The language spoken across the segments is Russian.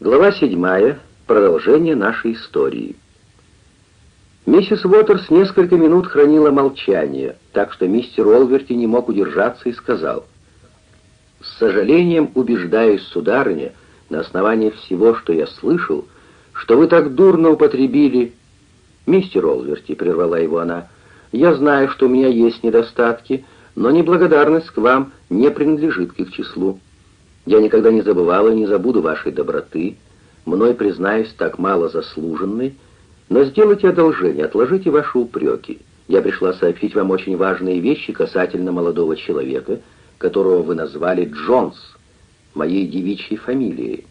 Глава 7. Продолжение нашей истории. Миссис Уотерс несколько минут хранила молчание, так что мистер Олверти не мог удержаться и сказал, «С сожалением убеждаюсь, сударыня, на основании всего, что я слышал, что вы так дурно употребили...» «Мистер Олверти», — прервала его она, — «я знаю, что у меня есть недостатки, но неблагодарность к вам не принадлежит к их числу. Я никогда не забывала и не забуду вашей доброты, мной, признаюсь, так мало заслуженной, но сделайте одолжение, отложите ваши упреки. Я пришла сообщить вам очень важные вещи касательно молодого человека, которого вы назвали Джонс, моей девичьей фамилией.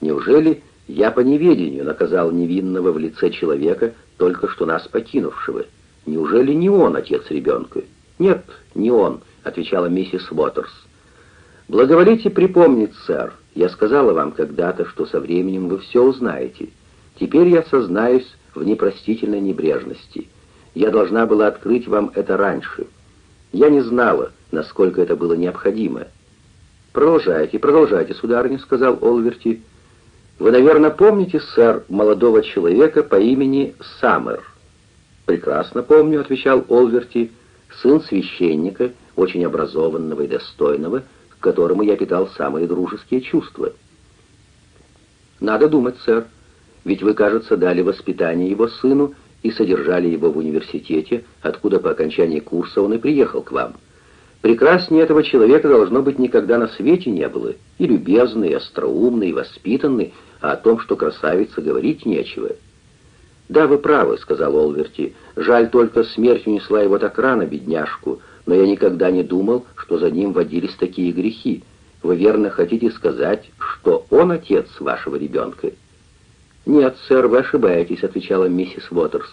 Неужели я по неведению наказал невинного в лице человека, только что нас покинувшего? Неужели не он отец ребенка? Нет, не он, отвечала миссис Уотерс. «Благоволите припомнить, сэр, я сказала вам когда-то, что со временем вы все узнаете. Теперь я сознаюсь в непростительной небрежности. Я должна была открыть вам это раньше. Я не знала, насколько это было необходимо». «Продолжайте, продолжайте, сударыня», — сказал Олверти. «Вы, наверное, помните, сэр, молодого человека по имени Саммер?» «Прекрасно помню», — отвечал Олверти, — «сын священника, очень образованного и достойного, — которому я питал самые дружеские чувства. Надо думать, сэр, ведь вы, кажется, дали воспитание его сыну и содержали его в университете, откуда по окончании курса он и приехал к вам. Прекраснее этого человека должно быть никогда на свете не было, и любезный, и остроумный, и воспитанный, а о том, что красавица, говорить нечего. «Да, вы правы», — сказал Олверти, — «жаль только смерть унесла его так рано, бедняжку, но я никогда не думал, что за ним водились такие грехи. Вы верно хотите сказать, что он отец вашего ребенка?» «Нет, сэр, вы ошибаетесь», — отвечала миссис Уотерс.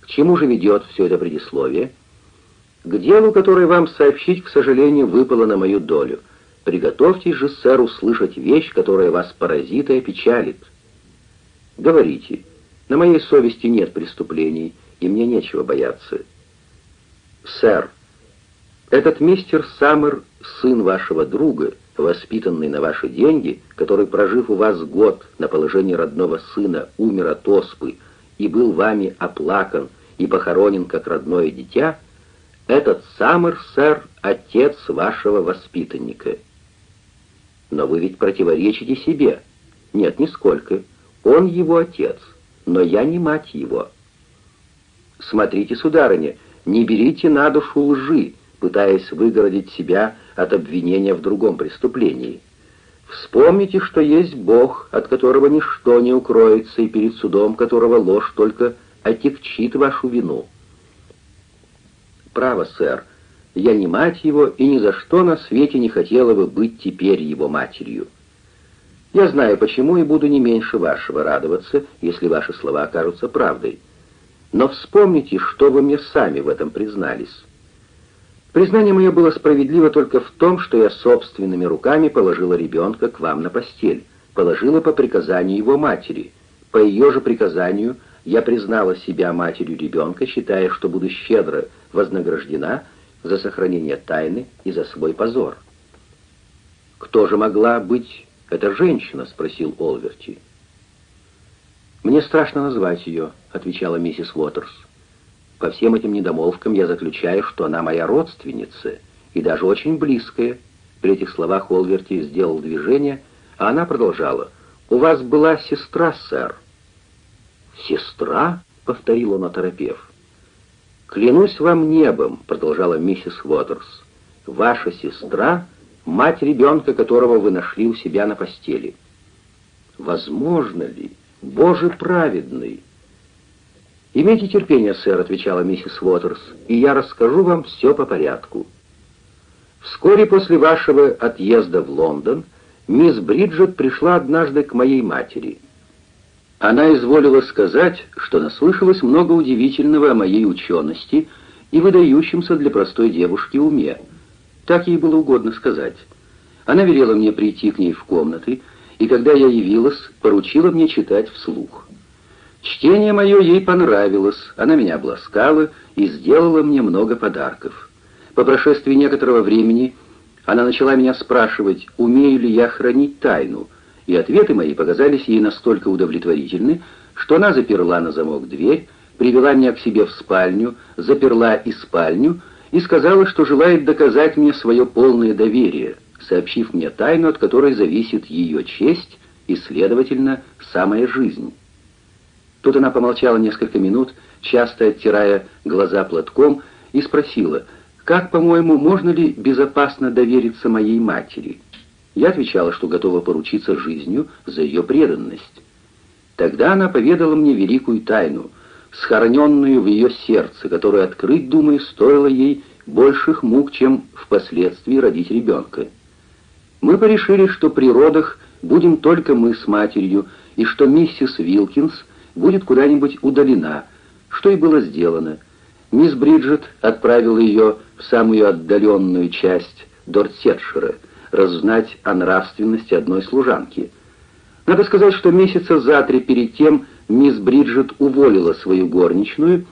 «К чему же ведет все это предисловие?» «К делу, которое вам сообщить, к сожалению, выпало на мою долю. Приготовьтесь же, сэр, услышать вещь, которая вас поразит и опечалит». «Говорите. На моей совести нет преступлений, и мне нечего бояться». «Сэр», этот мистер Саммер, сын вашего друга, воспитанный на ваши деньги, который, прожив у вас год на положении родного сына, умер от оспы и был вами оплакан и похоронен как родное дитя, этот Саммер, сэр, отец вашего воспитанника. Но вы ведь противоречите себе. Нет, нисколько. Он его отец, но я не мать его. Смотрите, сударыня, не берите на душу лжи, пытаясь выгородить себя от обвинения в другом преступлении. Вспомните, что есть Бог, от которого ничто не укроется, и перед судом которого ложь только отягчит вашу вину. Право, сэр, я не мать его и ни за что на свете не хотела бы быть теперь его матерью. Я знаю почему и буду не меньше вашего радоваться, если ваши слова окажутся правдой. Но вспомните, что вы мне сами в этом признались. Признание мое было справедливо только в том, что я собственными руками положила ребенка к вам на постель, положила по приказанию его матери. По ее же приказанию я признала себя матерью ребенка, считая, что буду щедро вознаграждена за сохранение тайны и за свой позор. «Кто же могла быть эта женщина?» — спросил Олверти. «Мне страшно назвать ее», — отвечала миссис Уотерс. По всем этим недомолвкам я заключаю, что она моя родственница, и даже очень близкая. При этих словах Олверти сделал движение, а она продолжала. «У вас была сестра, сэр». «Сестра?» — повторил он, оторопев. «Клянусь вам небом», — продолжала миссис Уотерс. «Ваша сестра — мать ребенка, которого вы нашли у себя на постели». «Возможно ли? Боже праведный!» «Имейте терпение, сэр», — отвечала миссис Уотерс, «и я расскажу вам все по порядку». Вскоре после вашего отъезда в Лондон мисс Бриджет пришла однажды к моей матери. Она изволила сказать, что наслышалась много удивительного о моей учености и выдающемся для простой девушки уме. Так ей было угодно сказать. Она велела мне прийти к ней в комнаты, и когда я явилась, поручила мне читать вслух. Чтение мое ей понравилось, она меня обласкала и сделала мне много подарков. По прошествии некоторого времени она начала меня спрашивать, умею ли я хранить тайну, и ответы мои показались ей настолько удовлетворительны, что она заперла на замок дверь, привела меня к себе в спальню, заперла и спальню и сказала, что желает доказать мне свое полное доверие, сообщив мне тайну, от которой зависит ее честь и, следовательно, самая жизнь. Тут она помолчала несколько минут, часто оттирая глаза платком, и спросила, «Как, по-моему, можно ли безопасно довериться моей матери?» Я отвечала, что готова поручиться жизнью за ее преданность. Тогда она поведала мне великую тайну, схороненную в ее сердце, которую открыть, думаю, стоило ей больших мук, чем впоследствии родить ребенка. Мы порешили, что при родах будем только мы с матерью, и что миссис Вилкинс будет куда-нибудь удалена, что и было сделано. Мисс Бриджит отправила ее в самую отдаленную часть Дортсетшира — разузнать о нравственности одной служанки. Надо сказать, что месяца за три перед тем мисс Бриджит уволила свою горничную,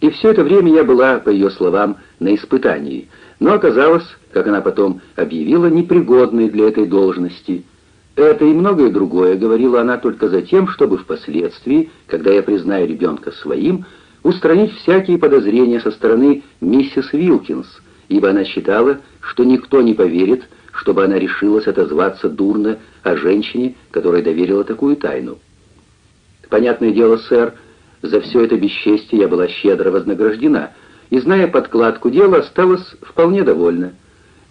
и все это время я была, по ее словам, на испытании, но оказалась, как она потом объявила, непригодной для этой должности. Это и многое другое говорила она только за тем, чтобы впоследствии, когда я признаю ребенка своим, устранить всякие подозрения со стороны миссис Вилкинс, ибо она считала, что никто не поверит, чтобы она решилась отозваться дурно о женщине, которой доверила такую тайну. Понятное дело, сэр, за все это бесчестие я была щедро вознаграждена, и, зная подкладку дела, осталась вполне довольна.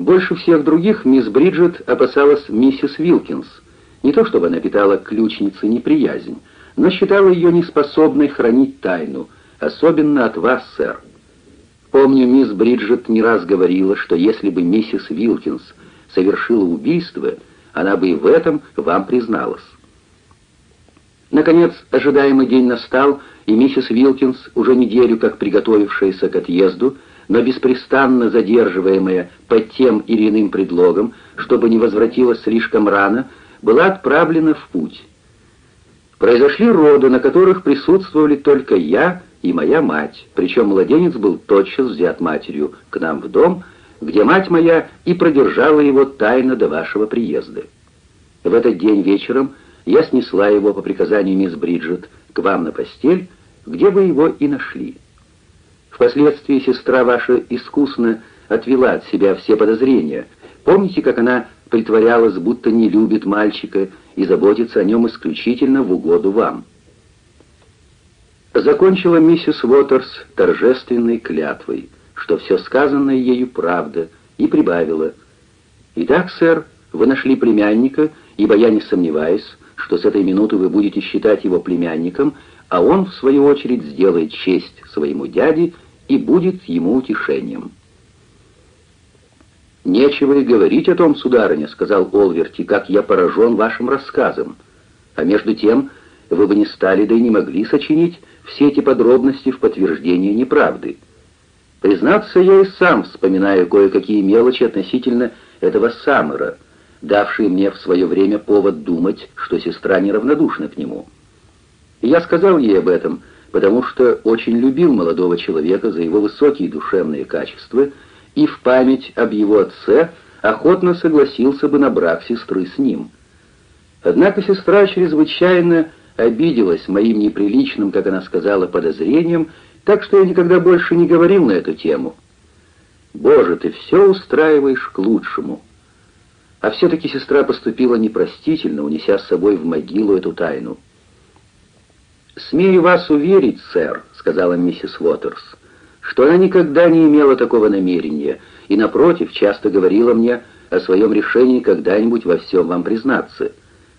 Больше всех других мисс Бриджит опасалась миссис Вилкинс. Не то чтобы она питала ключнице неприязнь, но считала ее неспособной хранить тайну, особенно от вас, сэр. Помню, мисс Бриджит не раз говорила, что если бы миссис Вилкинс совершила убийство, она бы и в этом вам призналась. Наконец, ожидаемый день настал, и миссис Вилкинс, уже неделю как приготовившаяся к отъезду, но беспрестанно задерживаемая под тем или иным предлогом, чтобы не возвратилась слишком рано, была отправлена в путь. Произошли роды, на которых присутствовали только я и моя мать, причем младенец был тотчас взят матерью к нам в дом, где мать моя и продержала его тайно до вашего приезда. В этот день вечером я снесла его по приказанию мисс Бриджит к вам на постель, где вы его и нашли. Впоследствии сестра ваша искусно отвела от себя все подозрения. Помните, как она притворялась, будто не любит мальчика и заботится о нем исключительно в угоду вам? Закончила миссис Уотерс торжественной клятвой — что все сказанное ею правда, и прибавила. «Итак, сэр, вы нашли племянника, ибо я не сомневаюсь, что с этой минуты вы будете считать его племянником, а он, в свою очередь, сделает честь своему дяде и будет ему утешением». «Нечего и говорить о том, сударыня», — сказал Олверти, — «как я поражен вашим рассказом. А между тем, вы бы не стали, да и не могли сочинить все эти подробности в подтверждение неправды». Признаться, я и сам вспоминаю кое-какие мелочи относительно этого Саммера, давшие мне в свое время повод думать, что сестра неравнодушна к нему. Я сказал ей об этом, потому что очень любил молодого человека за его высокие душевные качества и в память об его отце охотно согласился бы на брак сестры с ним. Однако сестра чрезвычайно обиделась моим неприличным, как она сказала, подозрением так что я никогда больше не говорил на эту тему. Боже, ты все устраиваешь к лучшему. А все-таки сестра поступила непростительно, унеся с собой в могилу эту тайну. «Смею вас уверить, сэр», — сказала миссис Уотерс, «что она никогда не имела такого намерения и, напротив, часто говорила мне о своем решении когда-нибудь во всем вам признаться.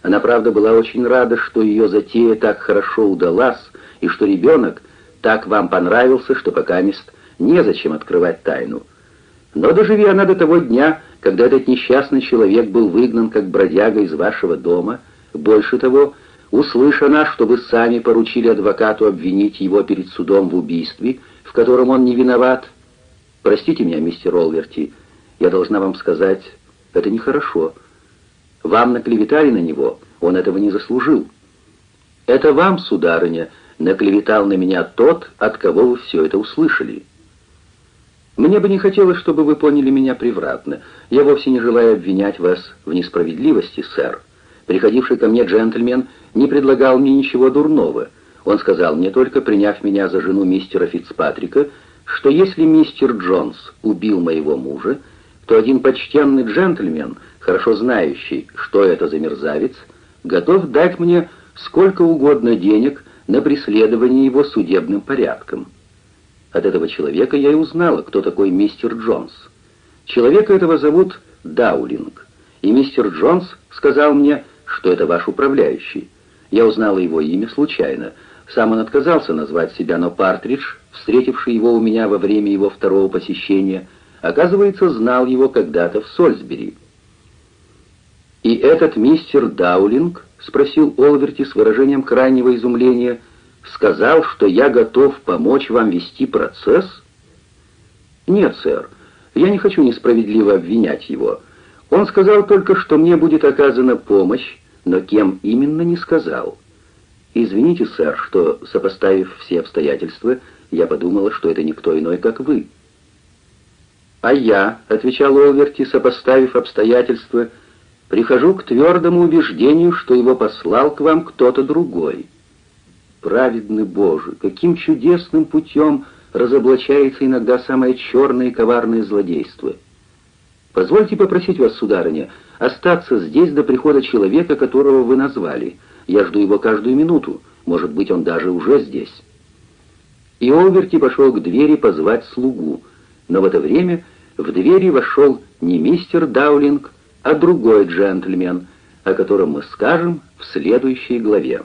Она, правда, была очень рада, что ее затея так хорошо удалась, и что ребенок так вам понравился, что пока мест незачем открывать тайну. Но доживи она до того дня, когда этот несчастный человек был выгнан как бродяга из вашего дома, больше того, услыша она, что вы сами поручили адвокату обвинить его перед судом в убийстве, в котором он не виноват. Простите меня, мистер Олверти, я должна вам сказать, это нехорошо. Вам наклеветали на него, он этого не заслужил. Это вам, сударыня, наклеветал на меня тот, от кого вы все это услышали. Мне бы не хотелось, чтобы вы поняли меня превратно. Я вовсе не желаю обвинять вас в несправедливости, сэр. Приходивший ко мне джентльмен не предлагал мне ничего дурного. Он сказал мне только, приняв меня за жену мистера Фицпатрика, что если мистер Джонс убил моего мужа, то один почтенный джентльмен, хорошо знающий, что это за мерзавец, готов дать мне сколько угодно денег на преследование его судебным порядком. От этого человека я и узнала, кто такой мистер Джонс. Человека этого зовут Даулинг, и мистер Джонс сказал мне, что это ваш управляющий. Я узнала его имя случайно. Сам он отказался назвать себя, но Партридж, встретивший его у меня во время его второго посещения, оказывается, знал его когда-то в Сольсбери. «И этот мистер Даулинг?» — спросил Олверти с выражением крайнего изумления. «Сказал, что я готов помочь вам вести процесс?» «Нет, сэр, я не хочу несправедливо обвинять его. Он сказал только, что мне будет оказана помощь, но кем именно не сказал. Извините, сэр, что, сопоставив все обстоятельства, я подумала, что это никто иной, как вы». «А я», — отвечал Олверти, сопоставив обстоятельства, — «прихожу к твердому убеждению, что его послал к вам кто-то другой». Праведный Боже, каким чудесным путем разоблачается иногда самое черное и коварное злодейство. Позвольте попросить вас, сударыня, остаться здесь до прихода человека, которого вы назвали. Я жду его каждую минуту, может быть, он даже уже здесь. И Олверти пошел к двери позвать слугу, но в это время в двери вошел не мистер Даулинг, а другой джентльмен, о котором мы скажем в следующей главе.